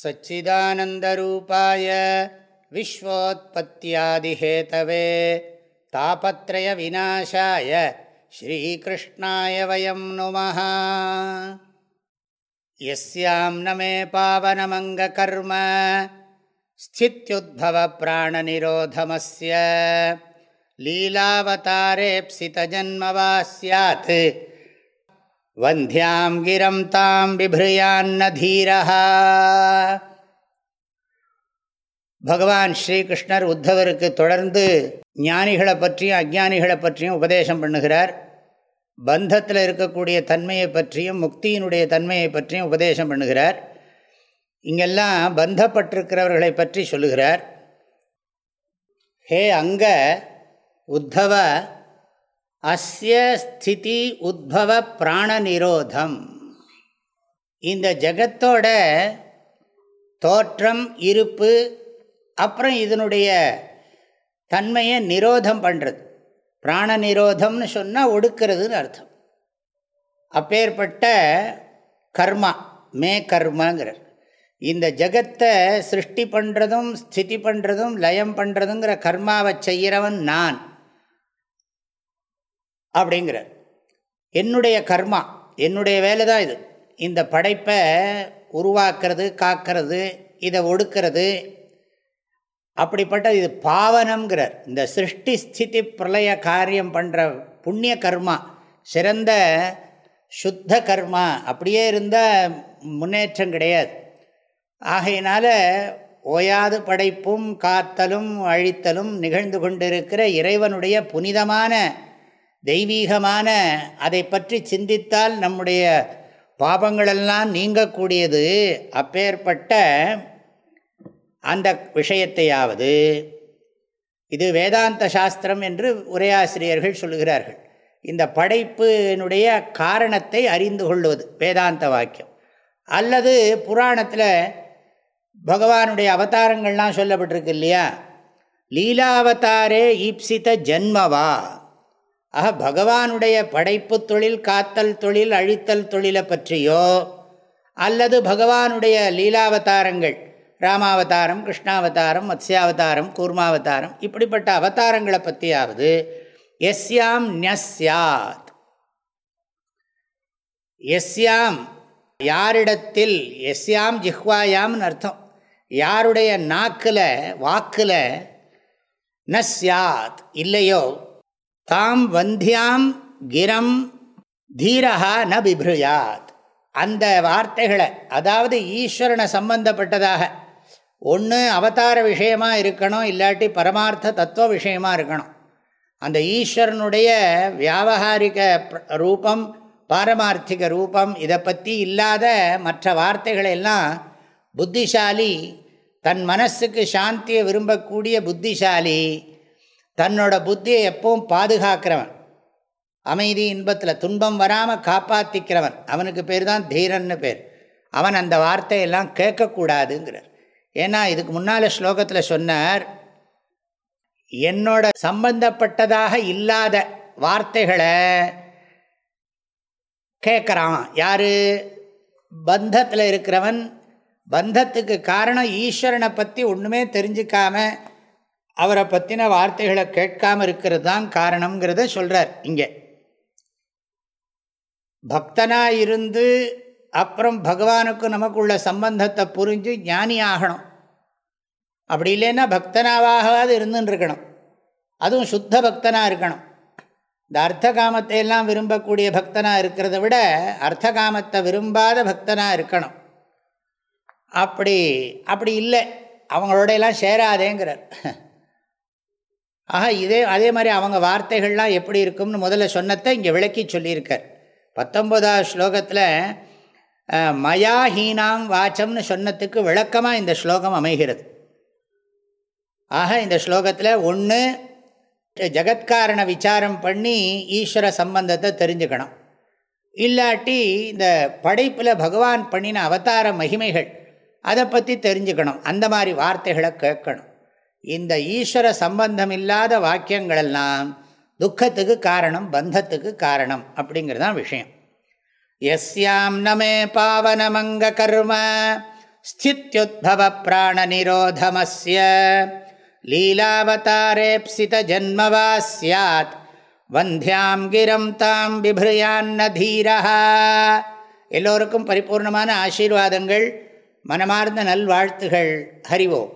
सच्चिदानन्दरूपाय विश्वोत्पत्त्यादिहेतवे तापत्रयविनाशाय श्रीकृष्णाय वयं नुमः यस्यां न मे पावनमङ्गकर्म स्थित्युद्भवप्राणनिरोधमस्य लीलावतारेप्सितजन्मवा स्यात् வந்தியாம் கிரம் தாம் பிபிருயான்ன தீரஹா பகவான் ஸ்ரீகிருஷ்ணர் உத்தவருக்கு தொடர்ந்து ஞானிகளை பற்றியும் அஜானிகளை பற்றியும் உபதேசம் பண்ணுகிறார். பந்தத்தில் இருக்கக்கூடிய தன்மையை பற்றியும் முக்தியினுடைய தன்மையை பற்றியும் உபதேசம் பண்ணுகிறார். இங்கெல்லாம் பந்தப்பட்டிருக்கிறவர்களை பற்றி சொல்லுகிறார். ஹே அங்க உத்தவ அஸ்ய ஸ்திதி உத்பவ பிராண நிரோதம் இந்த ஜகத்தோட தோற்றம் இருப்பு அப்புறம் இதனுடைய தன்மையை நிரோதம் பண்ணுறது பிராண நிரோதம்னு சொன்னால் ஒடுக்கிறதுன்னு அர்த்தம். அப்பேற்பட்ட கர்மா மே கர்மாங்கிறார். இந்த ஜகத்தை சிருஷ்டி பண்ணுறதும் ஸ்திதி பண்ணுறதும் லயம் பண்ணுறதுங்கிற கர்மாவை செய்கிறவன் நான். அப்படிங்கிறார். என்னுடைய கர்மா என்னுடைய வேலை தான் இது. இந்த படைப்பை உருவாக்குறது காக்கிறது இதை ஒடுக்கிறது அப்படிப்பட்ட இது பாவனம்ங்கிறார். இந்த சிருஷ்டி ஸ்திதி பிரளய காரியம் பண்ணுற புண்ணிய கர்மா சிறந்த சுத்த கர்மா அப்படியே இருந்தால் முன்னேற்றம் கிடையாது. ஆகையினால ஓயாது படைப்பும் காத்தலும் அழித்தலும் நிகழ்ந்து கொண்டிருக்கிற இறைவனுடைய புனிதமான தெய்வீகமான அதை பற்றி சிந்தித்தால் நம்முடைய பாபங்களெல்லாம் நீங்கக்கூடியது. அப்பேற்பட்ட அந்த விஷயத்தையாவது இது வேதாந்த சாஸ்திரம் என்று உரையாசிரியர்கள் சொல்லுகிறார்கள். இந்த படைப்பினுடைய காரணத்தை அறிந்து கொள்வது வேதாந்த வாக்கியம். அல்லது புராணத்தில் பகவானுடைய அவதாரங்கள்லாம் சொல்லப்பட்டிருக்கு இல்லையா? லீலாவதாரே ஈப்சித ஜன்மவா. ஆக பகவானுடைய படைப்பு தொழில் காத்தல் தொழில் அழித்தல் தொழிலை பற்றியோ அல்லது பகவானுடைய லீலாவதாரங்கள் ராமாவதாரம் கிருஷ்ணாவதாரம் மத்ஸ்யாவதாரம் கூர்மாவதாரம் இப்படிப்பட்ட அவதாரங்களை பற்றியாவது எஸ்யாம் நஸ்யாத் எஸ்யாம் யாரிடத்தில் எஸ்யாம் ஜிஹ்வாயாம்னு அர்த்தம். யாருடைய நாக்கில் வாக்கில் நஸ்யாத் இல்லையோ தாம் வந்தியாம் கிரம் தீரஹா ந பிப்ருயாத். அந்த வார்த்தைகளை அதாவது ஈஸ்வரனை சம்பந்தப்பட்டதாக ஒன்று அவதார விஷயமாக இருக்கணும் இல்லாட்டி பரமார்த்த தத்துவ விஷயமாக இருக்கணும். அந்த ஈஸ்வரனுடைய வியாபகாரிக ரூபம் பாரமார்த்திக ரூபம் இதை பற்றி இல்லாத மற்ற வார்த்தைகளை எல்லாம் புத்திசாலி தன் மனசுக்கு சாந்தியை விரும்பக்கூடிய புத்திசாலி தன்னோட புத்தியை எப்பவும் பாதுகாக்கிறவன். அமைதி இன்பத்தில் துன்பம் வராமல் காப்பாற்றிக்கிறவன் அவனுக்கு பேர் தான் தீரன்னு பேர். அவன் அந்த வார்த்தையெல்லாம் கேட்கக்கூடாதுங்கிறார். ஏன்னா இதுக்கு முன்னால் ஸ்லோகத்தில் சொன்னார் என்னோட சம்பந்தப்பட்டதாக இல்லாத வார்த்தைகளை கேட்குறான். யார்? பந்தத்தில் இருக்கிறவன். பந்தத்துக்கு காரணம் ஈஸ்வரனை பற்றி ஒன்றுமே தெரிஞ்சுக்காமல் அவரை பற்றின வார்த்தைகளை கேட்காமல் இருக்கிறது தான் காரணங்கிறத சொல்கிறார் இங்கே. பக்தனாக இருந்து அப்புறம் பகவானுக்கும் நமக்குள்ள சம்பந்தத்தை புரிஞ்சு ஞானி ஆகணும் அப்படி இல்லைன்னா பக்தனாவாகாது இருந்துன்னு இருக்கணும் அதுவும் சுத்த பக்தனாக இருக்கணும். இந்த அர்த்த காமத்தை எல்லாம் விரும்பக்கூடிய பக்தனாக இருக்கிறத விட அர்த்த காமத்தை விரும்பாத பக்தனாக இருக்கணும். அப்படி அப்படி இல்லை. அவங்களோட எல்லாம் சேராதேங்கிறார். ஆக இதே அதே மாதிரி அவங்க வார்த்தைகள்லாம் எப்படி இருக்கும்னு முதல்ல சொன்னதை இங்கே விளக்கி சொல்லியிருக்கார். பத்தொன்பதாவது ஸ்லோகத்தில் மயாஹீனாம் வாச்சம்னு சொன்னத்துக்கு விளக்கமாக இந்த ஸ்லோகம் அமைகிறது. ஆக இந்த ஸ்லோகத்தில் ஒன்று ஜகத்காரண விசாரம் பண்ணி ஈஸ்வர சம்பந்தத்தை தெரிஞ்சுக்கணும். இல்லாட்டி இந்த படைப்பில் பகவான் பண்ணின அவதார மகிமைகள் அதை பற்றி தெரிஞ்சுக்கணும். அந்த மாதிரி வார்த்தைகளை கேட்கணும். இந்த ஈஸ்வர சம்பந்தம் இல்லாத வாக்கியங்கள் துக்கத்துக்கு காரணம் பந்தத்துக்கு காரணம் அப்படிங்கிறதான் விஷயம். எஸ்யாம் நமே பாவனமங்க கர்ம ஸ்தித்யுத்பவ பிராண நிரோதமஸ்ய லீலாவதாரேப்சித ஜன்மவா சியாத் வந்தியாம் கிரம் தாம் பிபிருயான்ன தீரஹா. எல்லோருக்கும் பரிபூர்ணமான ஆசீர்வாதங்கள் மனமார்ந்த நல்வாழ்த்துகள். ஹரிவோம்